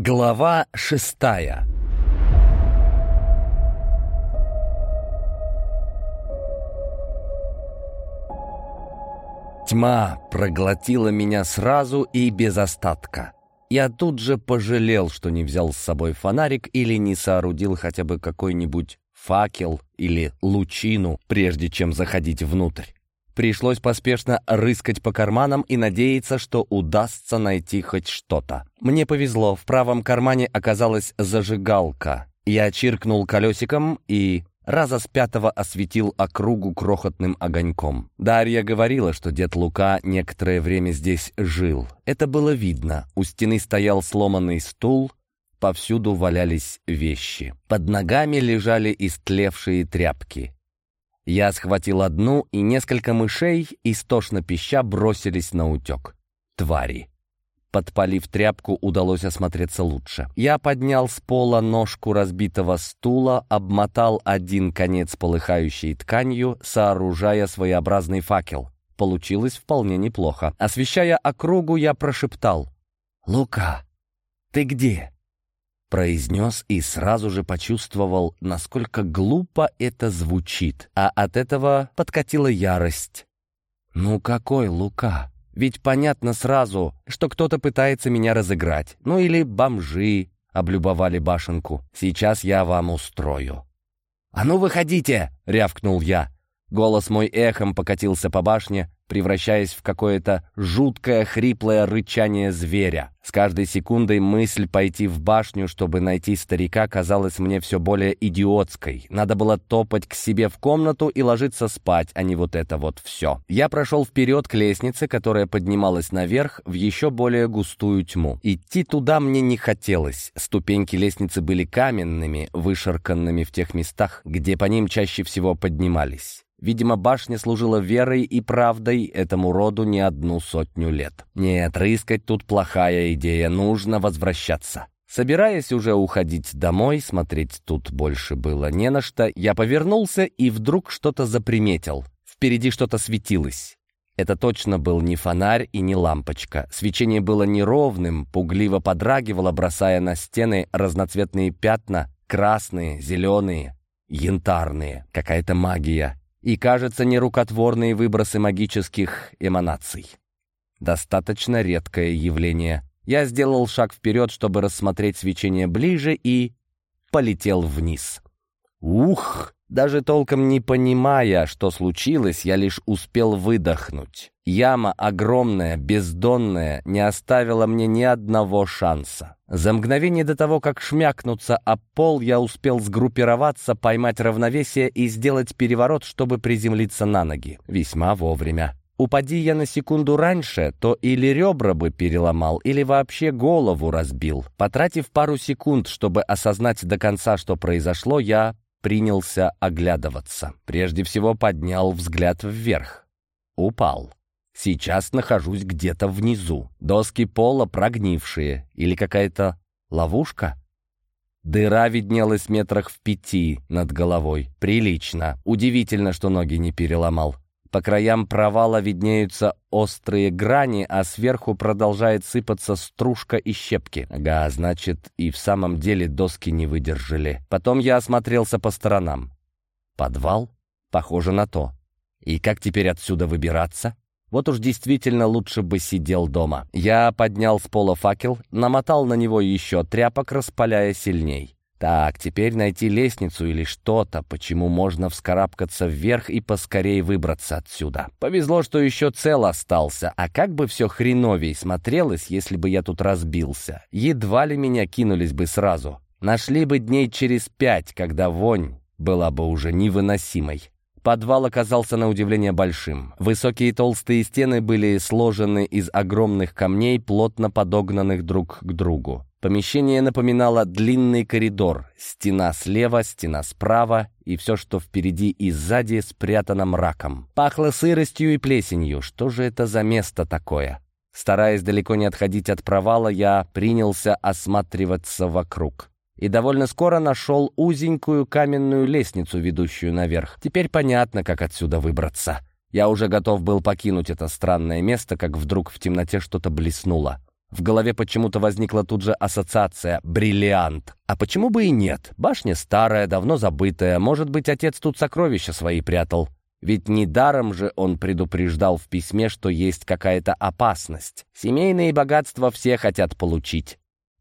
Глава шестая Тьма проглотила меня сразу и без остатка. Я тут же пожалел, что не взял с собой фонарик или не соорудил хотя бы какой-нибудь факел или лучину, прежде чем заходить внутрь. Пришлось поспешно рыскать по карманам и надеяться, что удастся найти хоть что-то. Мне повезло, в правом кармане оказалась зажигалка. Я чиркнул колесиком и раза с пятого осветил округу крохотным огоньком. Дарья говорила, что дед Лука некоторое время здесь жил. Это было видно. У стены стоял сломанный стул, повсюду валялись вещи. Под ногами лежали истлевшие тряпки. Я схватил одну, и несколько мышей, истошно пища, бросились на утек. Твари. Подпалив тряпку, удалось осмотреться лучше. Я поднял с пола ножку разбитого стула, обмотал один конец полыхающей тканью, сооружая своеобразный факел. Получилось вполне неплохо. Освещая округу, я прошептал. «Лука, ты где?» Произнес и сразу же почувствовал, насколько глупо это звучит, а от этого подкатила ярость. «Ну какой Лука? Ведь понятно сразу, что кто-то пытается меня разыграть, ну или бомжи облюбовали башенку. Сейчас я вам устрою». «А ну выходите!» — рявкнул я. Голос мой эхом покатился по башне, превращаясь в какое-то жуткое хриплое рычание зверя. С каждой секундой мысль пойти в башню, чтобы найти старика, казалась мне все более идиотской. Надо было топать к себе в комнату и ложиться спать, а не вот это вот все. Я прошел вперед к лестнице, которая поднималась наверх в еще более густую тьму. Идти туда мне не хотелось. Ступеньки лестницы были каменными, вышарканными в тех местах, где по ним чаще всего поднимались. Видимо, башня служила верой и правдой этому роду не одну сотню лет. Нет, рыскать тут плохая идея, нужно возвращаться. Собираясь уже уходить домой, смотреть тут больше было не на что, я повернулся и вдруг что-то заприметил. Впереди что-то светилось. Это точно был не фонарь и не лампочка. Свечение было неровным, пугливо подрагивало, бросая на стены разноцветные пятна, красные, зеленые, янтарные. Какая-то магия и, кажется, нерукотворные выбросы магических эманаций. Достаточно редкое явление. Я сделал шаг вперед, чтобы рассмотреть свечение ближе, и полетел вниз. Ух! Даже толком не понимая, что случилось, я лишь успел выдохнуть. Яма огромная, бездонная, не оставила мне ни одного шанса. За мгновение до того, как шмякнуться об пол, я успел сгруппироваться, поймать равновесие и сделать переворот, чтобы приземлиться на ноги. Весьма вовремя. Упади я на секунду раньше, то или ребра бы переломал, или вообще голову разбил. Потратив пару секунд, чтобы осознать до конца, что произошло, я принялся оглядываться. Прежде всего поднял взгляд вверх. Упал. Сейчас нахожусь где-то внизу. Доски пола прогнившие. Или какая-то ловушка? Дыра виднелась метрах в пяти над головой. Прилично. Удивительно, что ноги не переломал. По краям провала виднеются острые грани, а сверху продолжает сыпаться стружка и щепки. Ага, значит, и в самом деле доски не выдержали. Потом я осмотрелся по сторонам. Подвал? Похоже на то. И как теперь отсюда выбираться? Вот уж действительно лучше бы сидел дома. Я поднял с пола факел, намотал на него еще тряпок, распаляя сильней. Так, теперь найти лестницу или что-то, почему можно вскарабкаться вверх и поскорее выбраться отсюда. Повезло, что еще цел остался, а как бы все хреновей смотрелось, если бы я тут разбился. Едва ли меня кинулись бы сразу. Нашли бы дней через пять, когда вонь была бы уже невыносимой. Подвал оказался на удивление большим. Высокие толстые стены были сложены из огромных камней, плотно подогнанных друг к другу. Помещение напоминало длинный коридор. Стена слева, стена справа, и все, что впереди и сзади, спрятано мраком. Пахло сыростью и плесенью. Что же это за место такое? Стараясь далеко не отходить от провала, я принялся осматриваться вокруг. И довольно скоро нашел узенькую каменную лестницу, ведущую наверх. Теперь понятно, как отсюда выбраться. Я уже готов был покинуть это странное место, как вдруг в темноте что-то блеснуло. В голове почему-то возникла тут же ассоциация «бриллиант». А почему бы и нет? Башня старая, давно забытая. Может быть, отец тут сокровища свои прятал. Ведь недаром же он предупреждал в письме, что есть какая-то опасность. Семейные богатства все хотят получить.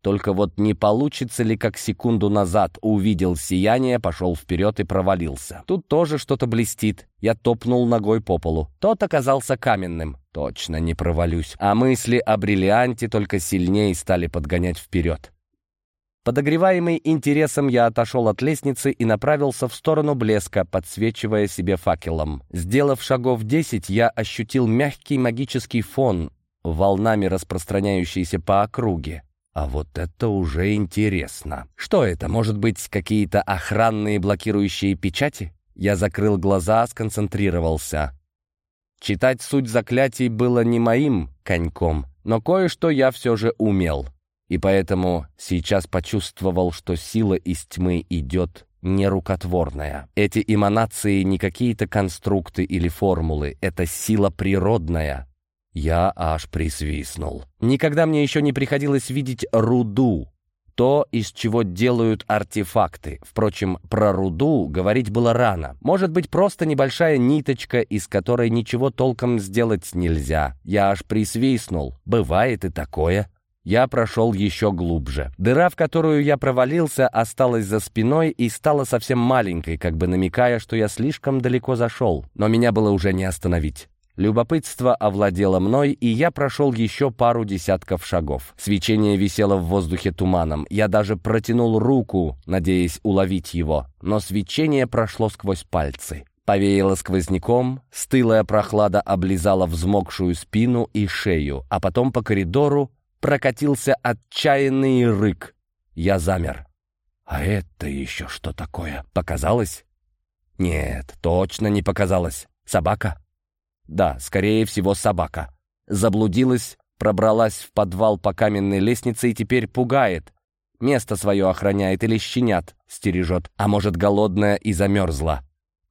Только вот не получится ли, как секунду назад увидел сияние, пошел вперед и провалился. Тут тоже что-то блестит. Я топнул ногой по полу. Тот оказался каменным. Точно не провалюсь. А мысли о бриллианте только сильнее стали подгонять вперед. Подогреваемый интересом, я отошел от лестницы и направился в сторону блеска, подсвечивая себе факелом. Сделав шагов десять, я ощутил мягкий магический фон, волнами распространяющийся по округе. А вот это уже интересно. Что это? Может быть, какие-то охранные блокирующие печати? Я закрыл глаза, сконцентрировался. Читать суть заклятий было не моим коньком, но кое-что я все же умел и поэтому сейчас почувствовал, что сила из тьмы идет нерукотворная. Эти эманации не какие-то конструкты или формулы, это сила природная. Я аж присвистнул. Никогда мне еще не приходилось видеть руду, то, из чего делают артефакты. Впрочем, про руду говорить было рано. Может быть, просто небольшая ниточка, из которой ничего толком сделать нельзя. Я аж присвистнул. Бывает и такое. Я прошел еще глубже. Дыра, в которую я провалился, осталась за спиной и стала совсем маленькой, как бы намекая, что я слишком далеко зашел. Но меня было уже не остановить. Любопытство овладело мной, и я прошел еще пару десятков шагов. Свечение висело в воздухе туманом. Я даже протянул руку, надеясь уловить его, но свечение прошло сквозь пальцы. Повеяло сквозняком, стылая прохлада облизала взмокшую спину и шею, а потом по коридору прокатился отчаянный рык. Я замер. «А это еще что такое? Показалось?» «Нет, точно не показалось. Собака?» «Да, скорее всего, собака. Заблудилась, пробралась в подвал по каменной лестнице и теперь пугает. Место свое охраняет или щенят стережет, а может, голодная и замерзла».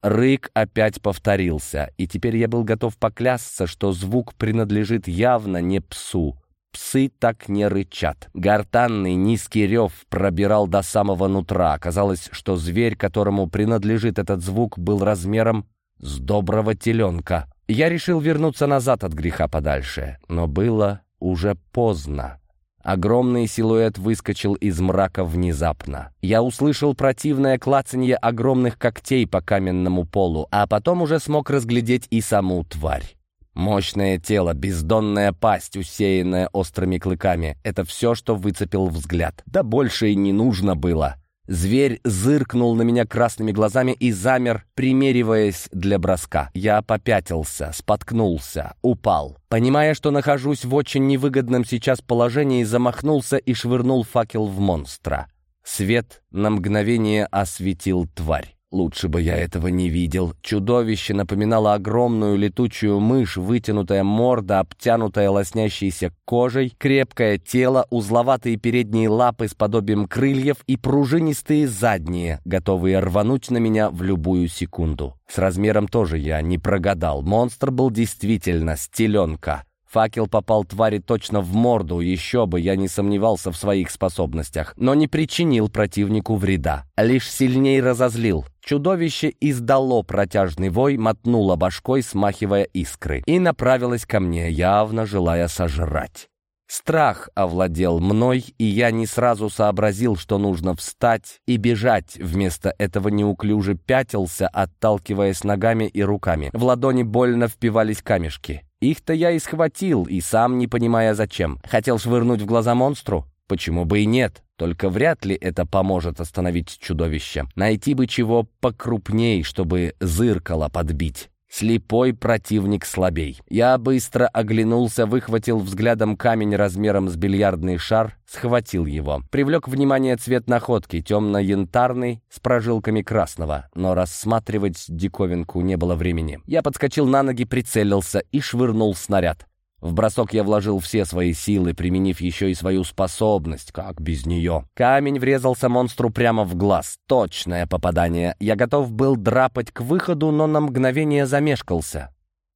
Рык опять повторился, и теперь я был готов поклясться, что звук принадлежит явно не псу, Псы так не рычат. Гортанный низкий рев пробирал до самого нутра. Оказалось, что зверь, которому принадлежит этот звук, был размером с доброго теленка. Я решил вернуться назад от греха подальше, но было уже поздно. Огромный силуэт выскочил из мрака внезапно. Я услышал противное клацанье огромных когтей по каменному полу, а потом уже смог разглядеть и саму тварь. Мощное тело, бездонная пасть, усеянная острыми клыками — это все, что выцепил взгляд. Да больше и не нужно было. Зверь зыркнул на меня красными глазами и замер, примериваясь для броска. Я попятился, споткнулся, упал. Понимая, что нахожусь в очень невыгодном сейчас положении, замахнулся и швырнул факел в монстра. Свет на мгновение осветил тварь. Лучше бы я этого не видел. Чудовище напоминало огромную летучую мышь, вытянутая морда, обтянутая лоснящейся кожей, крепкое тело, узловатые передние лапы с подобием крыльев и пружинистые задние, готовые рвануть на меня в любую секунду. С размером тоже я не прогадал. Монстр был действительно стеленка. Факел попал твари точно в морду, еще бы, я не сомневался в своих способностях, но не причинил противнику вреда, лишь сильней разозлил. Чудовище издало протяжный вой, мотнуло башкой, смахивая искры, и направилось ко мне, явно желая сожрать. Страх овладел мной, и я не сразу сообразил, что нужно встать и бежать. Вместо этого неуклюже пятился, отталкиваясь ногами и руками. В ладони больно впивались камешки. Их-то я и схватил, и сам не понимая зачем. Хотел швырнуть в глаза монстру? Почему бы и нет? Только вряд ли это поможет остановить чудовище. Найти бы чего покрупней, чтобы зыркало подбить. Слепой противник слабей. Я быстро оглянулся, выхватил взглядом камень размером с бильярдный шар, схватил его. Привлек внимание цвет находки, темно-янтарный, с прожилками красного. Но рассматривать диковинку не было времени. Я подскочил на ноги, прицелился и швырнул снаряд. В бросок я вложил все свои силы, применив еще и свою способность, как без нее. Камень врезался монстру прямо в глаз. Точное попадание. Я готов был драпать к выходу, но на мгновение замешкался.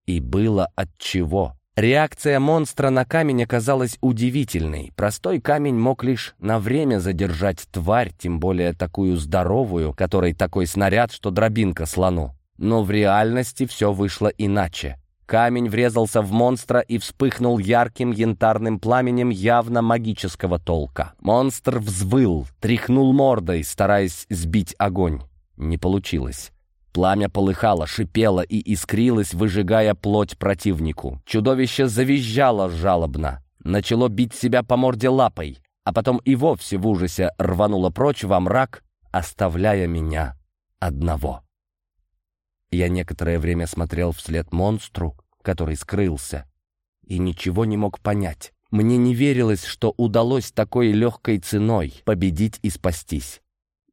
И было от чего. Реакция монстра на камень оказалась удивительной. Простой камень мог лишь на время задержать тварь, тем более такую здоровую, которой такой снаряд, что дробинка слону. Но в реальности все вышло иначе. Камень врезался в монстра и вспыхнул ярким янтарным пламенем явно магического толка. Монстр взвыл, тряхнул мордой, стараясь сбить огонь. Не получилось. Пламя полыхало, шипело и искрилось, выжигая плоть противнику. Чудовище завизжало жалобно, начало бить себя по морде лапой, а потом и вовсе в ужасе рвануло прочь во мрак, оставляя меня одного. Я некоторое время смотрел вслед монстру, который скрылся, и ничего не мог понять. Мне не верилось, что удалось такой легкой ценой победить и спастись.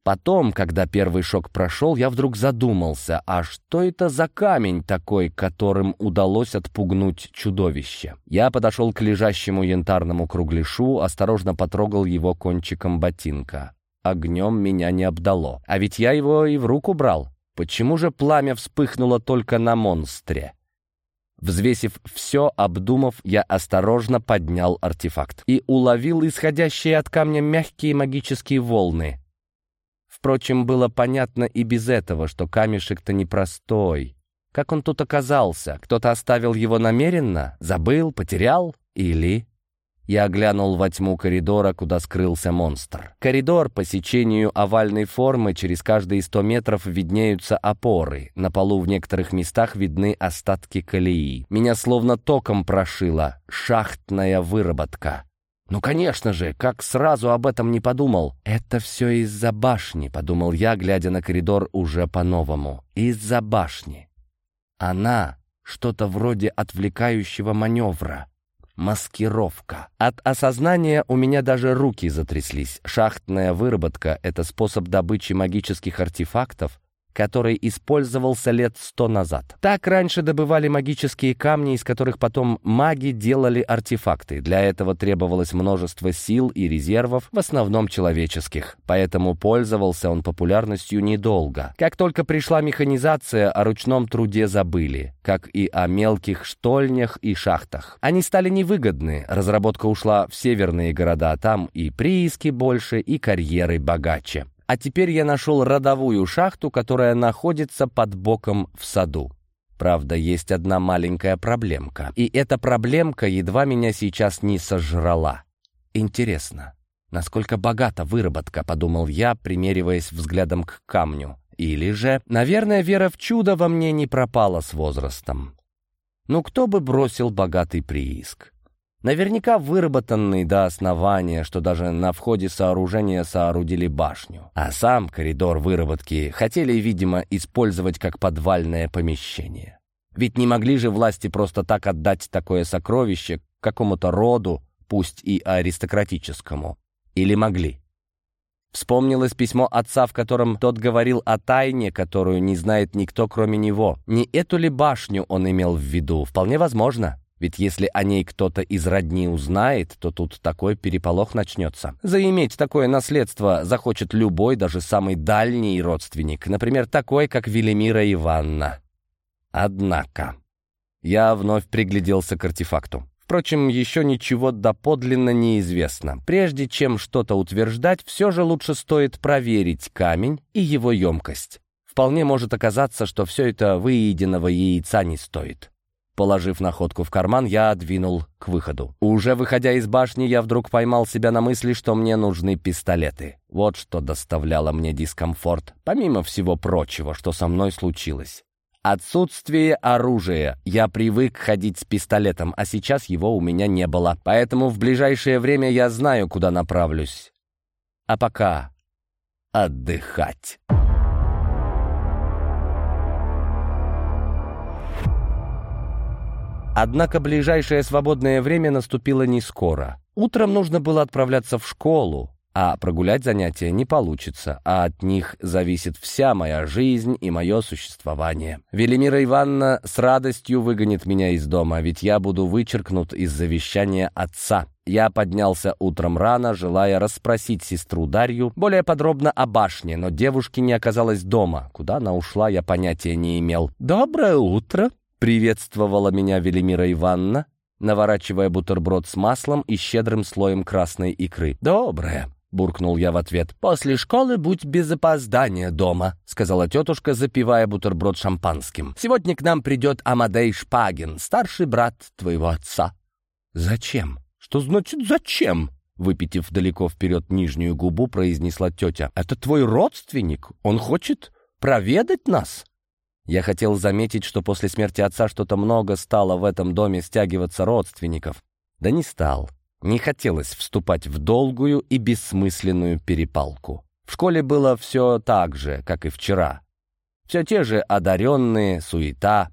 Потом, когда первый шок прошел, я вдруг задумался, а что это за камень такой, которым удалось отпугнуть чудовище? Я подошел к лежащему янтарному кругляшу, осторожно потрогал его кончиком ботинка. Огнем меня не обдало, а ведь я его и в руку брал. Почему же пламя вспыхнуло только на монстре? Взвесив все, обдумав, я осторожно поднял артефакт и уловил исходящие от камня мягкие магические волны. Впрочем, было понятно и без этого, что камешек-то непростой. Как он тут оказался? Кто-то оставил его намеренно? Забыл? Потерял? Или... Я глянул во тьму коридора, куда скрылся монстр. Коридор по сечению овальной формы, через каждые сто метров виднеются опоры. На полу в некоторых местах видны остатки колеи. Меня словно током прошило. Шахтная выработка. «Ну, конечно же, как сразу об этом не подумал?» «Это все из-за башни», — подумал я, глядя на коридор уже по-новому. «Из-за башни. Она — что-то вроде отвлекающего маневра. Маскировка. От осознания у меня даже руки затряслись. Шахтная выработка — это способ добычи магических артефактов, который использовался лет сто назад. Так раньше добывали магические камни, из которых потом маги делали артефакты. Для этого требовалось множество сил и резервов, в основном человеческих. Поэтому пользовался он популярностью недолго. Как только пришла механизация, о ручном труде забыли, как и о мелких штольнях и шахтах. Они стали невыгодны, разработка ушла в северные города, там и прииски больше, и карьеры богаче. А теперь я нашел родовую шахту, которая находится под боком в саду. Правда, есть одна маленькая проблемка. И эта проблемка едва меня сейчас не сожрала. Интересно, насколько богата выработка, подумал я, примериваясь взглядом к камню. Или же, наверное, вера в чудо во мне не пропала с возрастом. Ну кто бы бросил богатый прииск? Наверняка выработанный до основания, что даже на входе сооружения соорудили башню. А сам коридор выработки хотели, видимо, использовать как подвальное помещение. Ведь не могли же власти просто так отдать такое сокровище какому-то роду, пусть и аристократическому. Или могли? Вспомнилось письмо отца, в котором тот говорил о тайне, которую не знает никто, кроме него. Не эту ли башню он имел в виду? Вполне возможно. Ведь если о ней кто-то из родни узнает, то тут такой переполох начнется. Заиметь такое наследство захочет любой, даже самый дальний родственник, например, такой, как Велимира Ивановна. Однако... Я вновь пригляделся к артефакту. Впрочем, еще ничего доподлинно неизвестно. Прежде чем что-то утверждать, все же лучше стоит проверить камень и его емкость. Вполне может оказаться, что все это выеденного яйца не стоит. Положив находку в карман, я двинул к выходу. Уже выходя из башни, я вдруг поймал себя на мысли, что мне нужны пистолеты. Вот что доставляло мне дискомфорт, помимо всего прочего, что со мной случилось. Отсутствие оружия. Я привык ходить с пистолетом, а сейчас его у меня не было. Поэтому в ближайшее время я знаю, куда направлюсь. А пока отдыхать. Однако ближайшее свободное время наступило не скоро. Утром нужно было отправляться в школу, а прогулять занятия не получится, а от них зависит вся моя жизнь и мое существование. Велимира Ивановна с радостью выгонит меня из дома, ведь я буду вычеркнут из завещания отца. Я поднялся утром рано, желая расспросить сестру Дарью более подробно о башне, но девушки не оказалось дома. Куда она ушла, я понятия не имел. «Доброе утро!» Приветствовала меня Велимира Ивановна. наворачивая бутерброд с маслом и щедрым слоем красной икры. «Доброе», — буркнул я в ответ. «После школы будь без опоздания дома», — сказала тетушка, запивая бутерброд шампанским. «Сегодня к нам придет Амадей Шпагин, старший брат твоего отца». «Зачем? Что значит «зачем»?» Выпитив далеко вперед нижнюю губу, произнесла тетя. «Это твой родственник? Он хочет проведать нас?» Я хотел заметить, что после смерти отца что-то много стало в этом доме стягиваться родственников. Да не стал. Не хотелось вступать в долгую и бессмысленную перепалку. В школе было все так же, как и вчера. Все те же одаренные, суета,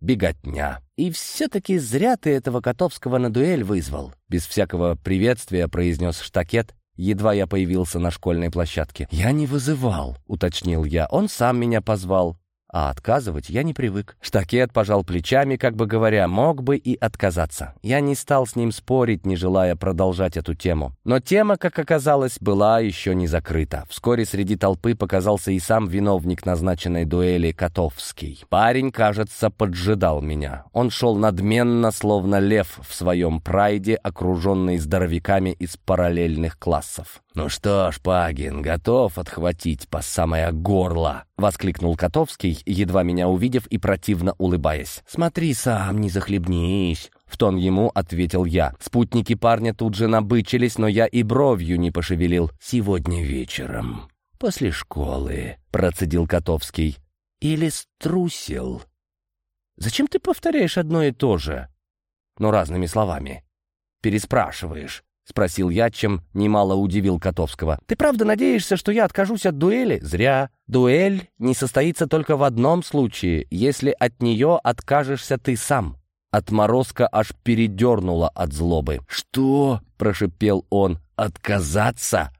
беготня. И все-таки зря ты этого Котовского на дуэль вызвал. Без всякого приветствия произнес штакет, едва я появился на школьной площадке. «Я не вызывал», — уточнил я. «Он сам меня позвал а отказывать я не привык. Штакет пожал плечами, как бы говоря, мог бы и отказаться. Я не стал с ним спорить, не желая продолжать эту тему. Но тема, как оказалось, была еще не закрыта. Вскоре среди толпы показался и сам виновник назначенной дуэли Котовский. Парень, кажется, поджидал меня. Он шел надменно, словно лев в своем прайде, окруженный здоровяками из параллельных классов. «Ну что ж, Пагин, готов отхватить по самое горло!» — воскликнул Котовский, едва меня увидев и противно улыбаясь. «Смотри сам, не захлебнись!» В тон ему ответил я. Спутники парня тут же набычились, но я и бровью не пошевелил. «Сегодня вечером, после школы», — процедил Котовский. «Или струсил?» «Зачем ты повторяешь одно и то же?» «Но разными словами. Переспрашиваешь». — спросил я, чем немало удивил Котовского. «Ты правда надеешься, что я откажусь от дуэли?» «Зря. Дуэль не состоится только в одном случае, если от нее откажешься ты сам». Отморозка аж передернула от злобы. «Что?» — прошипел он. «Отказаться?»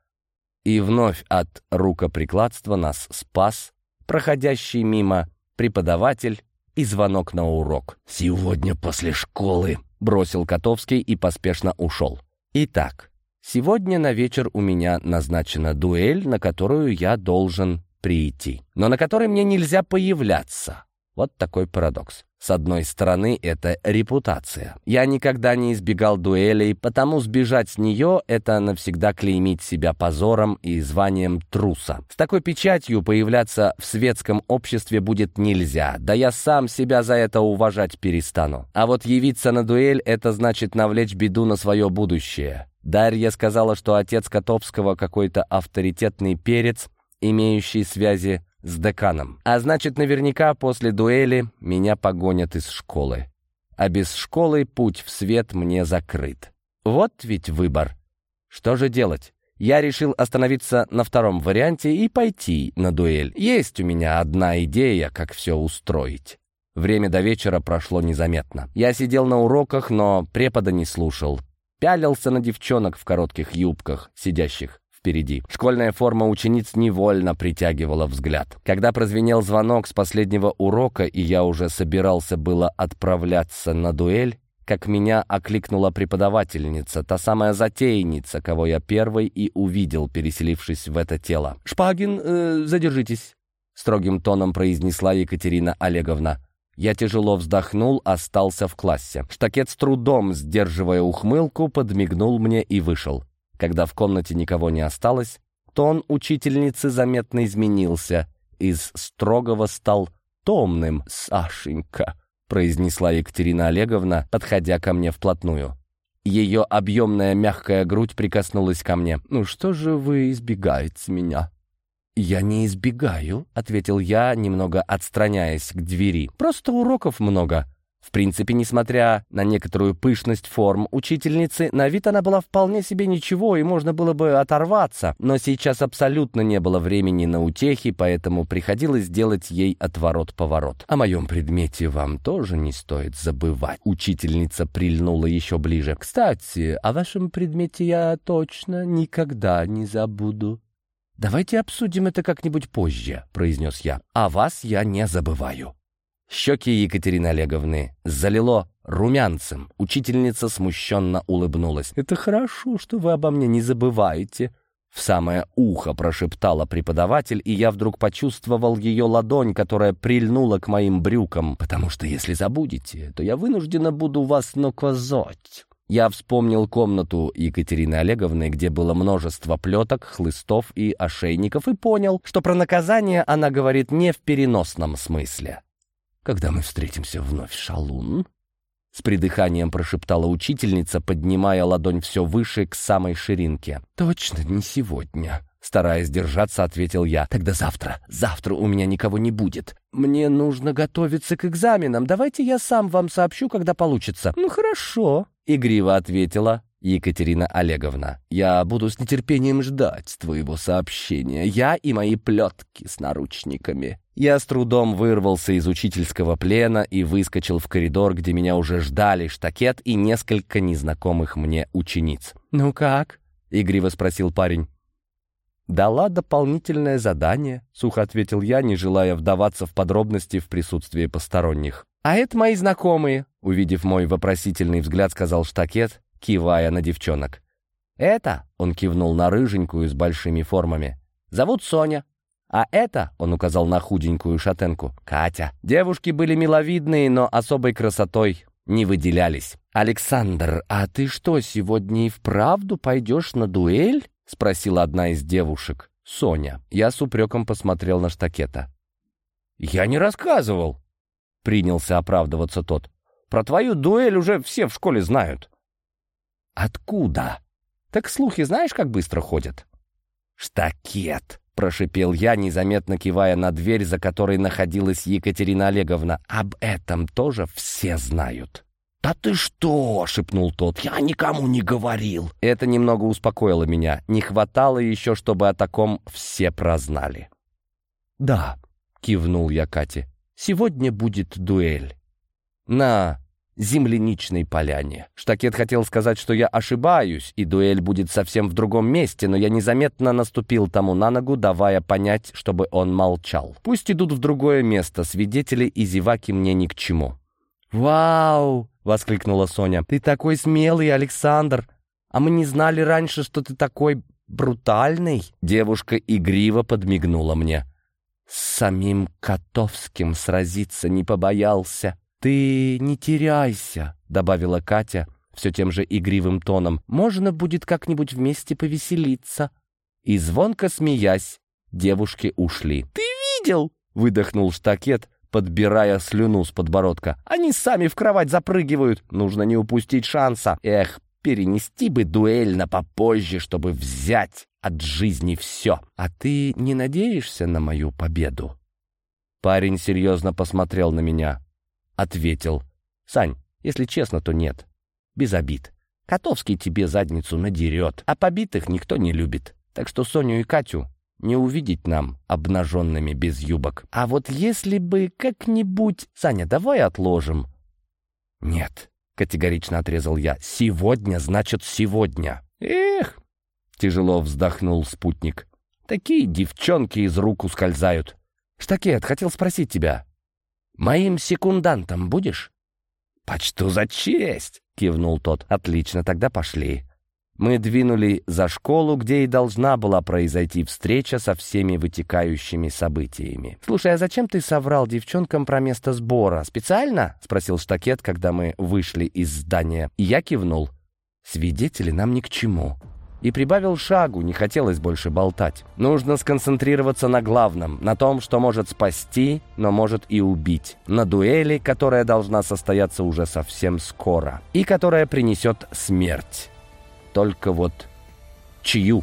И вновь от рукоприкладства нас спас проходящий мимо преподаватель и звонок на урок. «Сегодня после школы», — бросил Котовский и поспешно ушел. Итак, сегодня на вечер у меня назначена дуэль, на которую я должен прийти, но на которой мне нельзя появляться. Вот такой парадокс. С одной стороны, это репутация. Я никогда не избегал дуэлей, потому сбежать с нее — это навсегда клеймить себя позором и званием труса. С такой печатью появляться в светском обществе будет нельзя, да я сам себя за это уважать перестану. А вот явиться на дуэль — это значит навлечь беду на свое будущее. Дарья сказала, что отец Котовского какой-то авторитетный перец, имеющий связи с деканом. А значит, наверняка после дуэли меня погонят из школы. А без школы путь в свет мне закрыт. Вот ведь выбор. Что же делать? Я решил остановиться на втором варианте и пойти на дуэль. Есть у меня одна идея, как все устроить. Время до вечера прошло незаметно. Я сидел на уроках, но препода не слушал. Пялился на девчонок в коротких юбках, сидящих впереди. Школьная форма учениц невольно притягивала взгляд. Когда прозвенел звонок с последнего урока, и я уже собирался было отправляться на дуэль, как меня окликнула преподавательница, та самая затейница, кого я первой и увидел, переселившись в это тело. «Шпагин, э, задержитесь», — строгим тоном произнесла Екатерина Олеговна. Я тяжело вздохнул, остался в классе. Штакет с трудом, сдерживая ухмылку, подмигнул мне и вышел. Когда в комнате никого не осталось, тон учительницы заметно изменился. Из строгого стал томным. «Сашенька», — произнесла Екатерина Олеговна, подходя ко мне вплотную. Ее объемная мягкая грудь прикоснулась ко мне. «Ну что же вы избегаете меня?» «Я не избегаю», — ответил я, немного отстраняясь к двери. «Просто уроков много. В принципе, несмотря на некоторую пышность форм учительницы, на вид она была вполне себе ничего, и можно было бы оторваться, но сейчас абсолютно не было времени на утехи, поэтому приходилось делать ей отворот-поворот. О моем предмете вам тоже не стоит забывать. Учительница прильнула еще ближе. Кстати, о вашем предмете я точно никогда не забуду. «Давайте обсудим это как-нибудь позже», — произнес я. «А вас я не забываю». Щеки Екатерины Олеговны залило румянцем. Учительница смущенно улыбнулась. «Это хорошо, что вы обо мне не забываете. В самое ухо прошептала преподаватель, и я вдруг почувствовал ее ладонь, которая прильнула к моим брюкам, потому что если забудете, то я вынуждена буду вас наказать. Я вспомнил комнату Екатерины Олеговны, где было множество плеток, хлыстов и ошейников, и понял, что про наказание она говорит не в переносном смысле. «Когда мы встретимся вновь, шалун?» С придыханием прошептала учительница, поднимая ладонь все выше к самой ширинке. «Точно не сегодня», — стараясь держаться, ответил я. «Тогда завтра. Завтра у меня никого не будет. Мне нужно готовиться к экзаменам. Давайте я сам вам сообщу, когда получится». «Ну, хорошо», — игриво ответила Екатерина Олеговна. «Я буду с нетерпением ждать твоего сообщения. Я и мои плетки с наручниками». Я с трудом вырвался из учительского плена и выскочил в коридор, где меня уже ждали штакет и несколько незнакомых мне учениц. «Ну как?» — игриво спросил парень. «Дала дополнительное задание», — сухо ответил я, не желая вдаваться в подробности в присутствии посторонних. «А это мои знакомые», — увидев мой вопросительный взгляд, сказал штакет, кивая на девчонок. «Это», — он кивнул на рыженькую с большими формами, — «зовут Соня». А это, он указал на худенькую шатенку, Катя. Девушки были миловидные, но особой красотой не выделялись. «Александр, а ты что, сегодня и вправду пойдешь на дуэль?» — спросила одна из девушек. Соня. Я с упреком посмотрел на штакета. «Я не рассказывал», — принялся оправдываться тот. «Про твою дуэль уже все в школе знают». «Откуда?» «Так слухи знаешь, как быстро ходят?» «Штакет», — прошипел я, незаметно кивая на дверь, за которой находилась Екатерина Олеговна. «Об этом тоже все знают». «Да ты что?» — шепнул тот. «Я никому не говорил». Это немного успокоило меня. Не хватало еще, чтобы о таком все прознали. «Да», — кивнул я Кате, — «сегодня будет дуэль». «На земляничной поляне. Штакет хотел сказать, что я ошибаюсь, и дуэль будет совсем в другом месте, но я незаметно наступил тому на ногу, давая понять, чтобы он молчал. Пусть идут в другое место, свидетели и зеваки мне ни к чему. «Вау!» — воскликнула Соня. «Ты такой смелый, Александр! А мы не знали раньше, что ты такой брутальный!» Девушка игриво подмигнула мне. «С самим Котовским сразиться не побоялся!» «Ты не теряйся», — добавила Катя все тем же игривым тоном. «Можно будет как-нибудь вместе повеселиться». И звонко смеясь, девушки ушли. «Ты видел?» — выдохнул штакет, подбирая слюну с подбородка. «Они сами в кровать запрыгивают. Нужно не упустить шанса. Эх, перенести бы дуэль на попозже, чтобы взять от жизни все. А ты не надеешься на мою победу?» Парень серьезно посмотрел на меня. Ответил. «Сань, если честно, то нет. Без обид. Котовский тебе задницу надерет, а побитых никто не любит. Так что Соню и Катю не увидеть нам обнаженными без юбок. А вот если бы как-нибудь... Саня, давай отложим». «Нет», — категорично отрезал я. «Сегодня значит сегодня». «Эх!» — тяжело вздохнул спутник. «Такие девчонки из рук ускользают. Штакет, хотел спросить тебя. Моим секундантом будешь?» «Почту за честь!» — кивнул тот. «Отлично, тогда пошли». Мы двинули за школу, где и должна была произойти встреча со всеми вытекающими событиями. «Слушай, а зачем ты соврал девчонкам про место сбора? Специально?» — спросил Штакет, когда мы вышли из здания. И я кивнул. «Свидетели нам ни к чему и прибавил шагу, не хотелось больше болтать. Нужно сконцентрироваться на главном, на том, что может спасти, но может и убить. На дуэли, которая должна состояться уже совсем скоро и которая принесет смерть. Только вот чью?